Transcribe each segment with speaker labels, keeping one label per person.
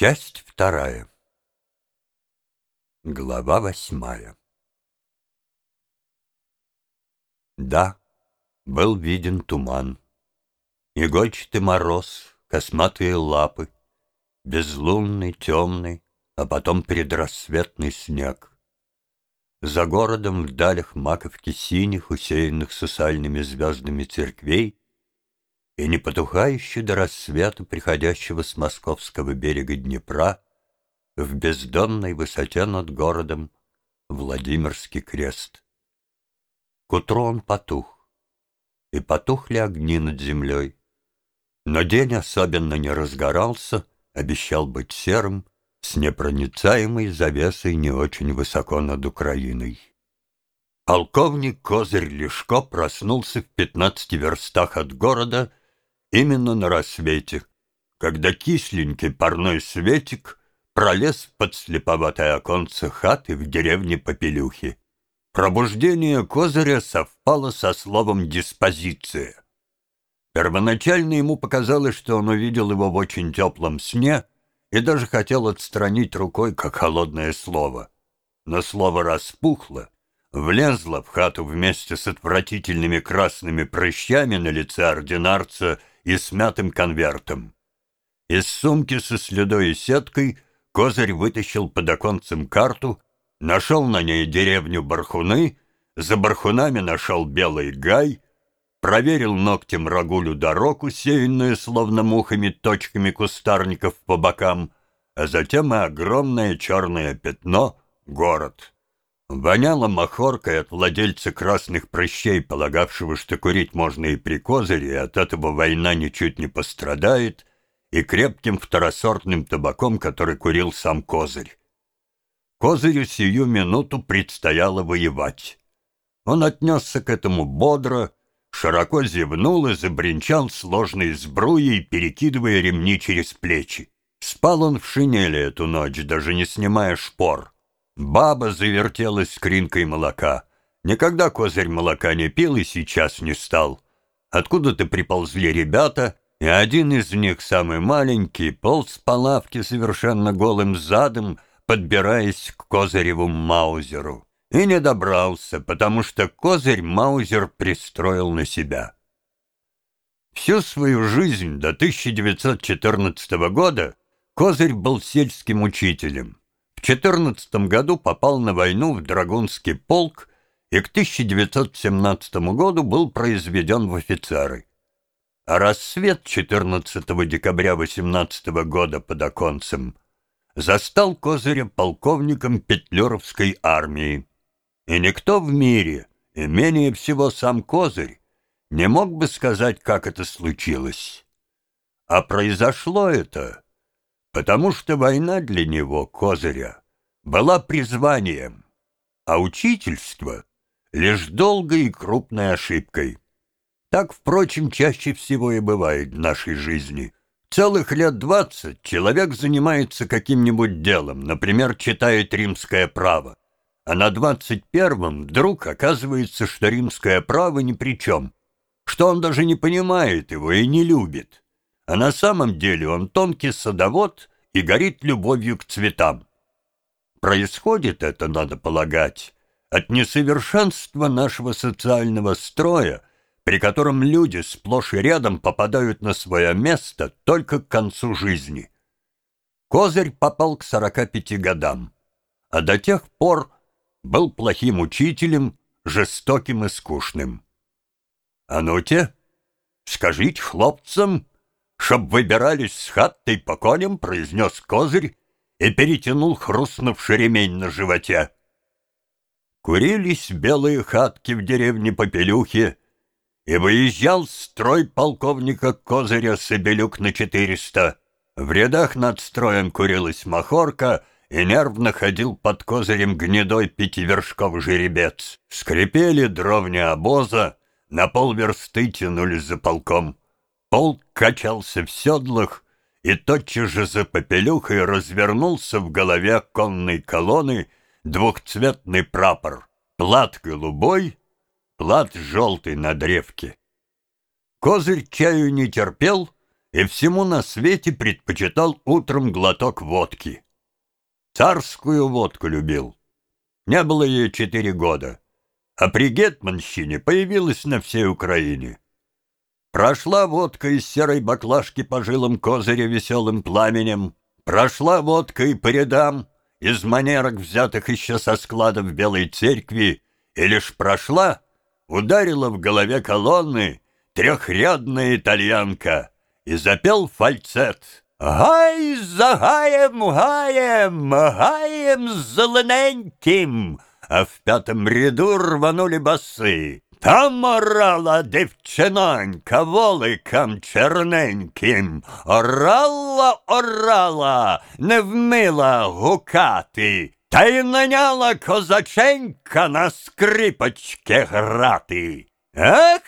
Speaker 1: Часть вторая. Глава восьмая. Да, был виден туман. Игольчатый мороз, косматые лапы, Безлунный, темный, а потом предрассветный снег. За городом в далях маковки синих, усеянных сусальными звездами церквей, и не потухающий до рассвета, приходящего с московского берега Днепра, в бездонной высоте над городом Владимирский крест. К утру он потух, и потухли огни над землей. Но день особенно не разгорался, обещал быть серым, с непроницаемой завесой не очень высоко над Украиной. Полковник Козырь Лешко проснулся в пятнадцати верстах от города именно на рассвете, когда кисленький парной светик пролез под слеповатое оконце хаты в деревне Попелюхи. Пробуждение Козыря совпало со словом «диспозиция». Первоначально ему показалось, что он увидел его в очень теплом сне и даже хотел отстранить рукой, как холодное слово. Но слово распухло, влезло в хату вместе с отвратительными красными прыщами на лице ординарца и смятым конвертом. Из сумки со следой и сеткой Козырь вытащил под оконцем карту, нашел на ней деревню Бархуны, за Бархунами нашел белый гай, проверил ногтем рагулю дорогу, усеянную словно мухами точками кустарников по бокам, а затем и огромное черное пятно — город. Воняло махоркой от владельца красных прыщей, полагавшего, что курить можно и при козыре, и от этого война ничуть не пострадает, и крепким второсортным табаком, который курил сам козырь. Козырю сию минуту предстояло воевать. Он отнесся к этому бодро, широко зевнул и забринчал сложной сбруей, перекидывая ремни через плечи. Спал он в шинели эту ночь, даже не снимая шпор. Баба завертелась скринкой молока. Никогда козырь молока не пил и сейчас не стал. Откуда-то приползли ребята, и один из них, самый маленький, полз по лавке совершенно голым задом, подбираясь к козыреву Маузеру. И не добрался, потому что козырь Маузер пристроил на себя. Всю свою жизнь до 1914 года Козырь был сельским учителем. В 14 году попал на войну в Драгунский полк и к 1917 году был произведен в офицеры. А рассвет 14 декабря 18 года под оконцем застал Козыря полковником Петлюровской армии. И никто в мире, и менее всего сам Козырь, не мог бы сказать, как это случилось. А произошло это потому что война для него, Козыря, была призванием, а учительство — лишь долгой и крупной ошибкой. Так, впрочем, чаще всего и бывает в нашей жизни. Целых лет двадцать человек занимается каким-нибудь делом, например, читает римское право, а на двадцать первом вдруг оказывается, что римское право ни при чем, что он даже не понимает его и не любит а на самом деле он тонкий садовод и горит любовью к цветам. Происходит это, надо полагать, от несовершенства нашего социального строя, при котором люди сплошь и рядом попадают на свое место только к концу жизни. Козырь попал к 45 годам, а до тех пор был плохим учителем, жестоким и скучным. А ну-те, скажите хлопцам, чтоб выбирались с хатой по коням, произнес козырь и перетянул хрустнувший ремень на животе. Курились белые хатки в деревне Попелюхи, и выезжал строй полковника Козыря Собелюк на четыреста. В рядах над строем курилась махорка, и нервно ходил под козырем гнедой пятивершков жеребец. Скрипели дровни обоза, на полверсты тянулись за полком. Полк качался в седлах, и тотчас же за попелюхой развернулся в голове конной колонны двухцветный прапор. Плат голубой, плат желтый на древке. Козырь чаю не терпел и всему на свете предпочитал утром глоток водки. Царскую водку любил. Не было ей четыре года, а при Гетманщине появилась на всей Украине. Прошла водка из серой баклажки по жилам козыря веселым пламенем, прошла водка и по рядам, из манерок, взятых еще со складов Белой Церкви, и лишь прошла, ударила в голове колонны трехрядная итальянка и запел фальцет. «Гай за гаем, гаем, гаем зелененьким!» А в пятом ряду рванули басы. Там орала дівчинонька воликам черненьким, орала, орала, не вмила гукати, та й наняла козаченька на скрипочки грати. Ех,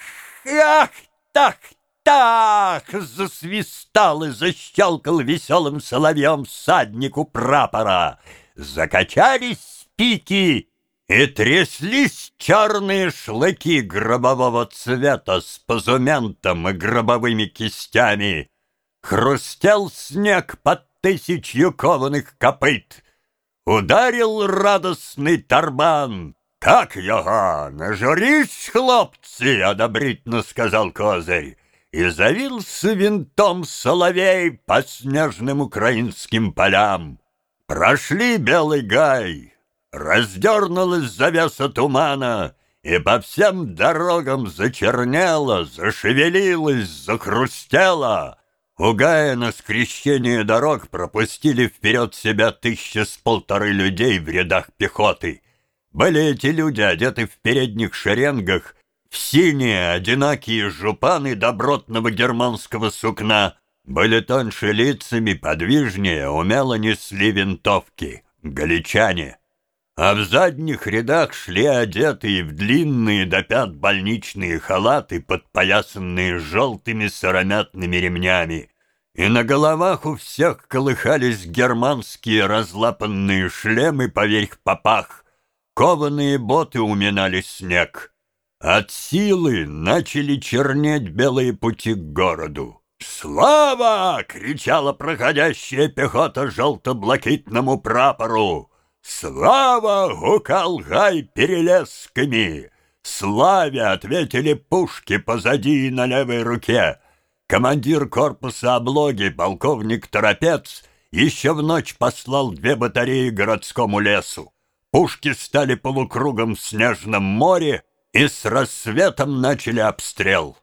Speaker 1: ах, так, так, засвистал защелкал веселым соловьем всаднику прапора. Закачались пики, и тряслись черные шлыки гробового цвета с позументом и гробовыми кистями. Хрустел снег под тысячью кованых копыт. Ударил радостный тарбан. «Как його, нажурись, хлопцы!» — одобрительно сказал козырь. И завился винтом соловей по снежным украинским полям. Прошли белый гай, Раздернулась завеса тумана, И по всем дорогам зачернела, Зашевелилась, захрустела. У Гая на скрещение дорог пропустили вперед себя тысячи с полторы людей в рядах пехоты. Были эти люди одеты в передних шеренгах, в синие одинакие жупаны добротного германского сукна, были тоньше лицами, подвижнее, умело несли винтовки, галичане а в задних рядах шли одетые в длинные до пят больничные халаты, подпоясанные желтыми сыромятными ремнями. И на головах у всех колыхались германские разлапанные шлемы поверх попах, кованые боты уминали снег. От силы начали чернеть белые пути к городу. «Слава!» — кричала проходящая пехота желто-блакитному прапору. «Слава!» — гукал Гай перелесками. «Славе!» — ответили пушки позади и на левой руке. Командир корпуса облоги, полковник Торопец, еще в ночь послал две батареи городскому лесу. Пушки стали полукругом в снежном море и с рассветом начали обстрел.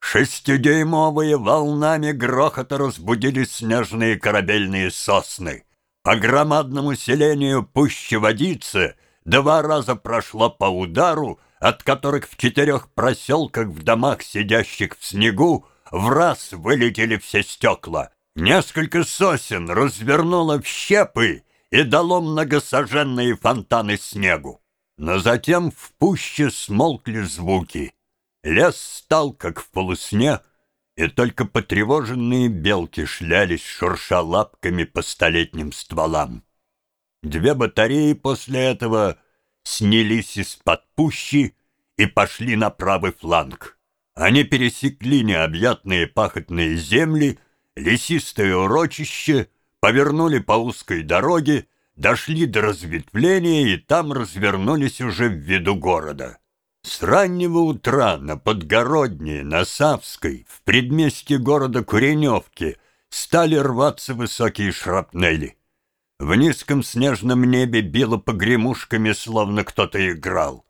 Speaker 1: Шестидюймовые волнами грохота разбудили снежные корабельные сосны. По громадному селению пуще водицы два раза прошло по удару, от которых в четырех проселках в домах, сидящих в снегу, в раз вылетели все стекла. Несколько сосен развернуло в щепы и дало многосоженные фонтаны снегу. Но затем в пуще смолкли звуки. Лес стал, как в полусне, и только потревоженные белки шлялись, шурша лапками по столетним стволам. Две батареи после этого снялись из-под пущи и пошли на правый фланг. Они пересекли необъятные пахотные земли, лесистое урочище, повернули по узкой дороге, дошли до разветвления и там развернулись уже в виду города. С раннего утра на Подгородне, на Савской, в предместье города Куреневки стали рваться высокие шрапнели. В низком снежном небе било погремушками, словно кто-то играл.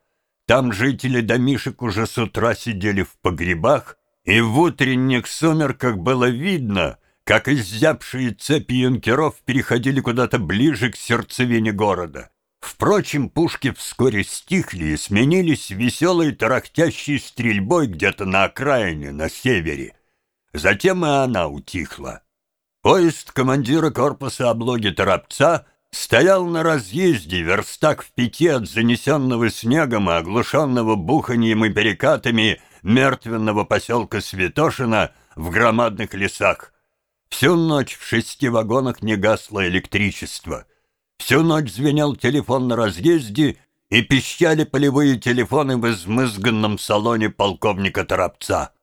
Speaker 1: Там жители домишек уже с утра сидели в погребах, и в утренних сумерках было видно, как изябшие цепи юнкеров переходили куда-то ближе к сердцевине города. Впрочем, пушки вскоре стихли и сменились веселой тарахтящей стрельбой где-то на окраине, на севере. Затем и она утихла. Поезд командира корпуса облоги Торопца стоял на разъезде, верстак в пяти от занесенного снегом и оглушенного буханьем и перекатами мертвенного поселка Святошина в громадных лесах. Всю ночь в шести вагонах не гасло электричество — Всю ночь звенел телефон на разъезде, и пищали полевые телефоны в измызганном салоне полковника Торопца.